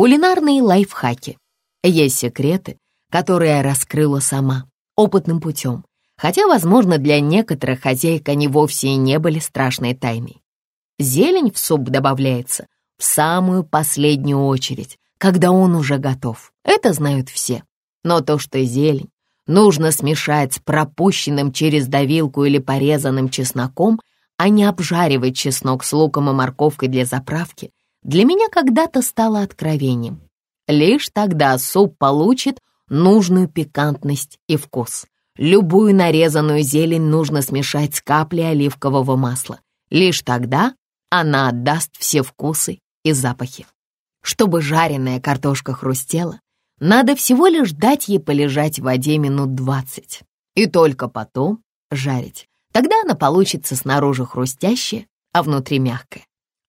Кулинарные лайфхаки. Есть секреты, которые я раскрыла сама, опытным путем, хотя, возможно, для некоторых хозяек они вовсе и не были страшной тайной. Зелень в суп добавляется в самую последнюю очередь, когда он уже готов. Это знают все. Но то, что зелень нужно смешать с пропущенным через давилку или порезанным чесноком, а не обжаривать чеснок с луком и морковкой для заправки, для меня когда-то стало откровением. Лишь тогда суп получит нужную пикантность и вкус. Любую нарезанную зелень нужно смешать с каплей оливкового масла. Лишь тогда она отдаст все вкусы и запахи. Чтобы жареная картошка хрустела, надо всего лишь дать ей полежать в воде минут двадцать. И только потом жарить. Тогда она получится снаружи хрустящая, а внутри мягкая.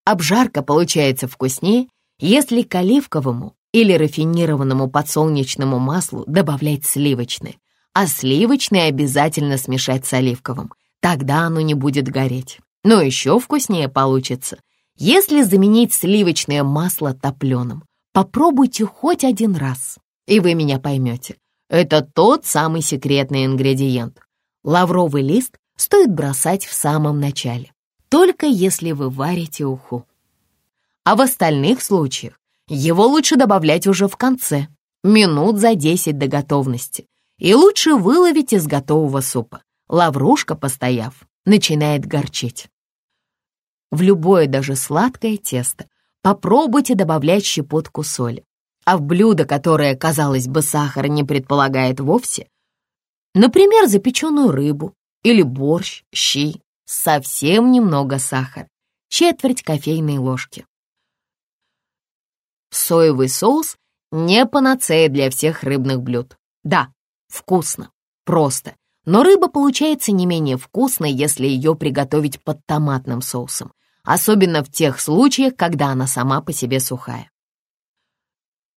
Обжарка получается вкуснее, если к оливковому или рафинированному подсолнечному маслу добавлять сливочное, а сливочное обязательно смешать с оливковым, тогда оно не будет гореть. Но еще вкуснее получится, если заменить сливочное масло топленым. Попробуйте хоть один раз, и вы меня поймете. Это тот самый секретный ингредиент. Лавровый лист стоит бросать в самом начале, только если вы варите уху. А в остальных случаях его лучше добавлять уже в конце, минут за 10 до готовности. И лучше выловить из готового супа. Лаврушка, постояв, начинает горчить. В любое даже сладкое тесто попробуйте добавлять щепотку соли. А в блюдо, которое, казалось бы, сахар не предполагает вовсе, например, запеченную рыбу или борщ, щи, совсем немного сахара, четверть кофейной ложки. Соевый соус не панацея для всех рыбных блюд. Да, вкусно, просто, но рыба получается не менее вкусной, если ее приготовить под томатным соусом, особенно в тех случаях, когда она сама по себе сухая.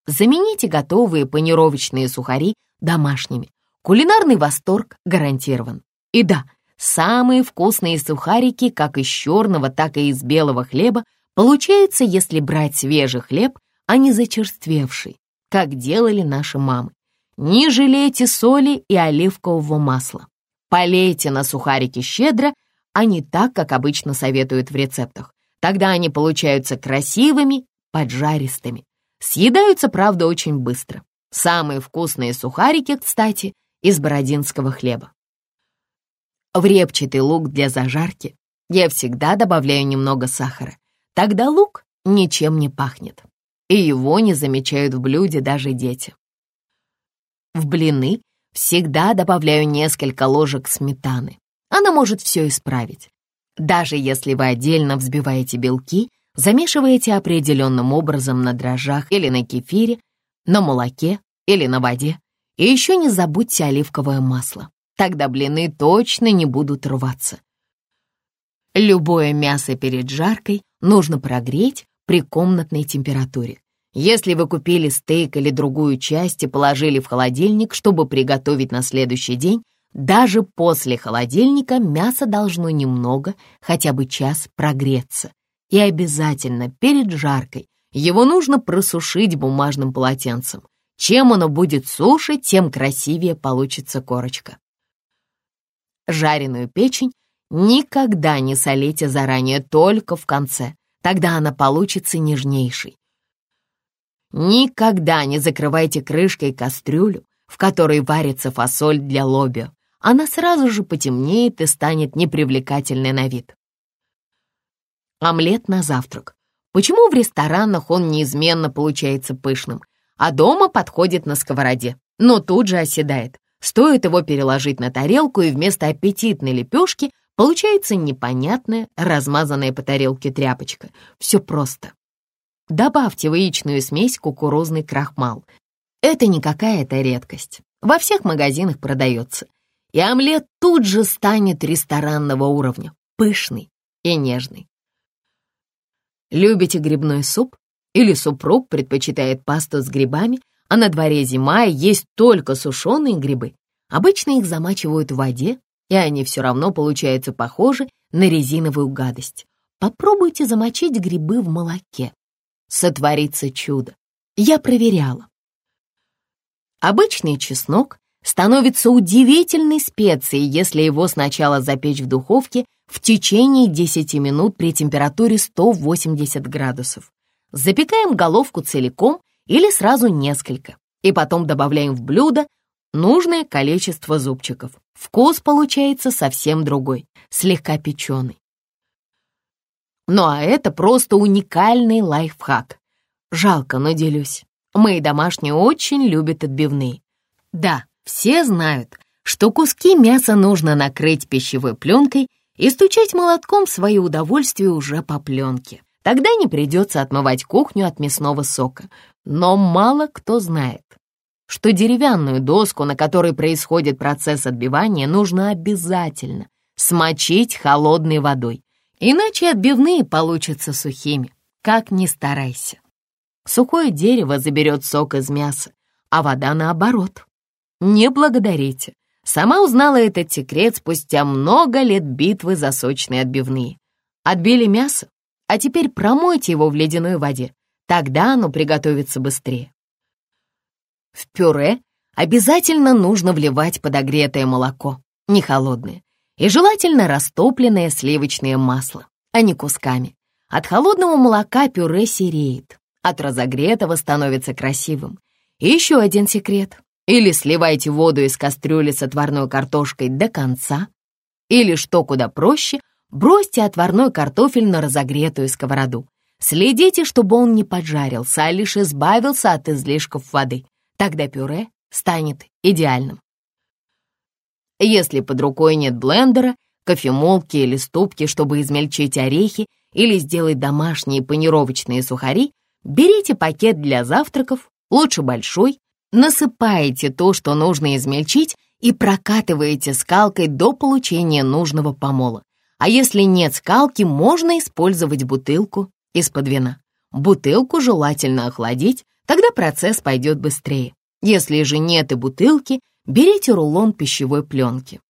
Замените готовые панировочные сухари домашними. Кулинарный восторг гарантирован. И да, самые вкусные сухарики как из черного, так и из белого хлеба получаются, если брать свежий хлеб, а не зачерствевший, как делали наши мамы. Не жалейте соли и оливкового масла. Полейте на сухарики щедро, а не так, как обычно советуют в рецептах. Тогда они получаются красивыми, поджаристыми. Съедаются, правда, очень быстро. Самые вкусные сухарики, кстати, из бородинского хлеба. В репчатый лук для зажарки я всегда добавляю немного сахара. Тогда лук ничем не пахнет, и его не замечают в блюде даже дети. В блины всегда добавляю несколько ложек сметаны. Она может все исправить. Даже если вы отдельно взбиваете белки, замешиваете определенным образом на дрожжах или на кефире, на молоке или на воде. И еще не забудьте оливковое масло. Тогда блины точно не будут рваться. Любое мясо перед жаркой нужно прогреть при комнатной температуре. Если вы купили стейк или другую часть и положили в холодильник, чтобы приготовить на следующий день, даже после холодильника мясо должно немного, хотя бы час, прогреться. И обязательно перед жаркой его нужно просушить бумажным полотенцем. Чем оно будет суше, тем красивее получится корочка. Жареную печень никогда не солите заранее, только в конце. Тогда она получится нежнейшей. Никогда не закрывайте крышкой кастрюлю, в которой варится фасоль для лобио. Она сразу же потемнеет и станет непривлекательной на вид. Омлет на завтрак. Почему в ресторанах он неизменно получается пышным, а дома подходит на сковороде, но тут же оседает? Стоит его переложить на тарелку, и вместо аппетитной лепешки получается непонятная, размазанная по тарелке тряпочка. Все просто. Добавьте в яичную смесь кукурузный крахмал. Это не какая-то редкость. Во всех магазинах продается. И омлет тут же станет ресторанного уровня, пышный и нежный. Любите грибной суп? Или супруг предпочитает пасту с грибами, а на дворе зима и есть только сушеные грибы? Обычно их замачивают в воде, и они все равно получаются похожи на резиновую гадость. Попробуйте замочить грибы в молоке сотворится чудо. Я проверяла. Обычный чеснок становится удивительной специей, если его сначала запечь в духовке в течение 10 минут при температуре 180 градусов. Запекаем головку целиком или сразу несколько, и потом добавляем в блюдо нужное количество зубчиков. Вкус получается совсем другой, слегка печеный. Ну а это просто уникальный лайфхак. Жалко, но делюсь. Мои домашние очень любят отбивные. Да, все знают, что куски мяса нужно накрыть пищевой пленкой и стучать молотком в свое удовольствие уже по пленке. Тогда не придется отмывать кухню от мясного сока. Но мало кто знает, что деревянную доску, на которой происходит процесс отбивания, нужно обязательно смочить холодной водой, иначе отбивные получатся сухими, как ни старайся. Сухое дерево заберет сок из мяса, а вода наоборот. Не благодарите. Сама узнала этот секрет спустя много лет битвы за сочные отбивные. Отбили мясо, а теперь промойте его в ледяной воде. Тогда оно приготовится быстрее. В пюре обязательно нужно вливать подогретое молоко, не холодное, и желательно растопленное сливочное масло, а не кусками. От холодного молока пюре сереет, от разогретого становится красивым. И еще один секрет. Или сливайте воду из кастрюли с отварной картошкой до конца, или, что куда проще, бросьте отварной картофель на разогретую сковороду. Следите, чтобы он не поджарился, а лишь избавился от излишков воды. Тогда пюре станет идеальным. Если под рукой нет блендера, кофемолки или ступки, чтобы измельчить орехи или сделать домашние панировочные сухари, берите пакет для завтраков, лучше большой, насыпаете то, что нужно измельчить, и прокатываете скалкой до получения нужного помола. А если нет скалки, можно использовать бутылку из-под вина. Бутылку желательно охладить, тогда процесс пойдет быстрее. Если же нет и бутылки, берите рулон пищевой пленки.